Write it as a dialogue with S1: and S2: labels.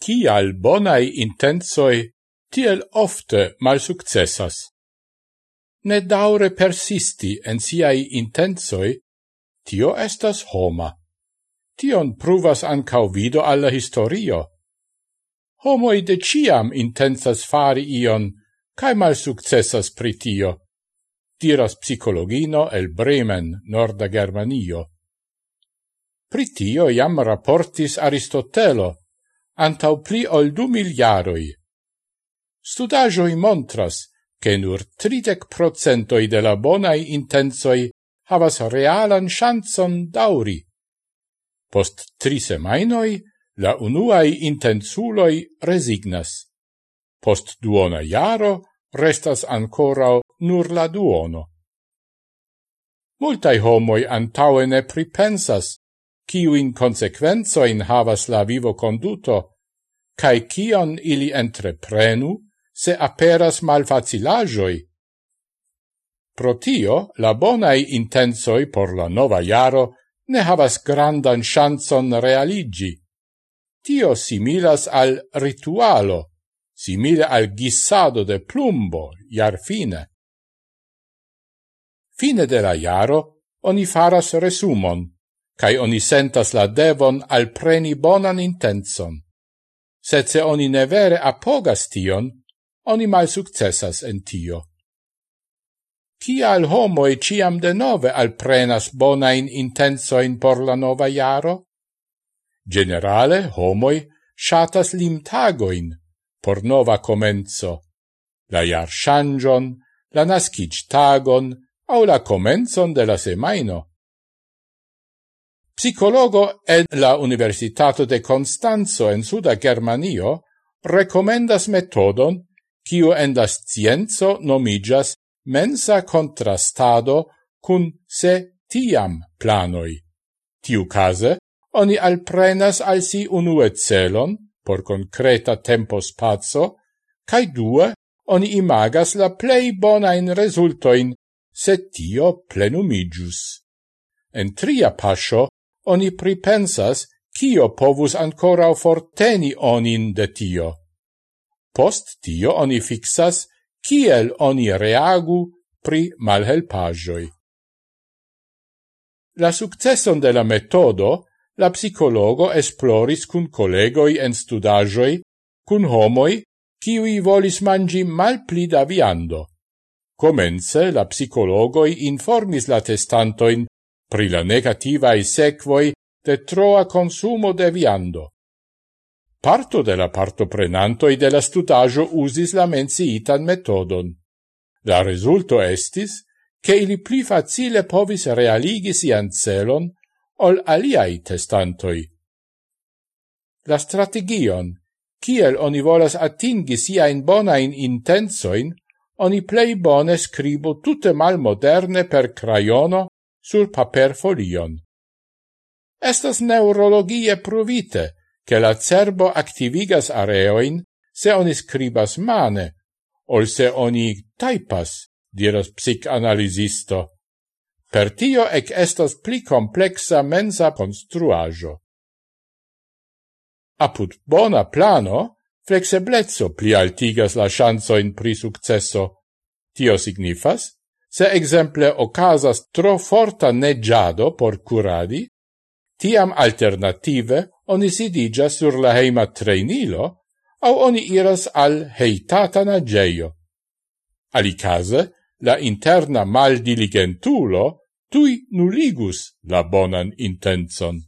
S1: cial bonai intensoi tiel ofte malsuccessas. Ne daure persisti en siai intensoi, tio estas homa. Tion pruvas ancau vido alla historio. Homoi de ciam intensas fari ion, cae malsuccessas pri pritio, diras psicologino el Bremen, Norda Germanio. Pritio iam jam raportis Aristotelo, antau pli ol du miliaroi. Studagioi montras che nur tridec procentoi de la bonai intensoi havas realan chanson dauri. Post tri semainoi, la unuai intensuloi resignas. Post duona iaro restas ancora nur la duono. Multai homoi antaue ne pripensas, kiuin consequenzoin havas la vivo conduto cae cion ili entreprenu, se aperas malfacilagioi? Pro tio, la bonai intensoi por la nova iaro ne havas grandan chanson realigi. Tio similas al ritualo, simile al gissado de plumbo, iar fine. Fine de la iaro, oni faras resumon, cae oni sentas la devon al preni bonan intenson sed se oni ne vere apogas tion, oni mal successas en tio. Cial homoi ciam de nove alprenas bonain intensoin por la nova iaro? Generale homoi shatas limtagoin por nova comenzo, la iar shangion, la nascic tagon, au la comenzon de la semaino. Psicologo en la Universitato de Constanzo en Suda Germanio recomendas metodon kiu en la scienzo nomigas mensa contrastado cun se tiam planoi. Tiu case, oni alprenas al si unue celon, por concreta tempo spazio, cae due, oni imagas la plei bonain resultoin, se tio plenumigius. En tria pascio, oni pripensas kio povus ancora forteni onin de tio. Post tio oni fixas kiel oni reagu pri malhelpajoi. La successon de la metodo la psicologo esploris cun collegoi en studajoi, cun homoi, kiui volis mangi mal pli da viando. Comence la psicologoi informis la testantoin pri la negativae sequoi de troa consumo de viando. Parto de la partoprenantoi de la studaggio usis la menciitan metodon. La resulto estis che ili pli facile povis realigi sian celon ol aliai testantoi. La strategion, kiel oni volas atingi siain bonain intensoin, oni plei bone scribo tutte mal moderne per crayono sur paperfolion. Estas neurologie pruvite, che la cerbo activigas areoin se oni scribas mane, ol se oni taipas, diras psicanalisisto. Per tio ec estas pli complexa mensa construajo. Apud bona plano, flexeblezzo pli altigas la chanzoin pri successo. Tio signifas, Se exemple ocasas tro forta neggiado por curadi, tiam alternative oni sidigia sur la heima treinilo au oni iras al heitata nageio. Alicase, la interna maldiligentulo tui nuligus la bonan intenzon.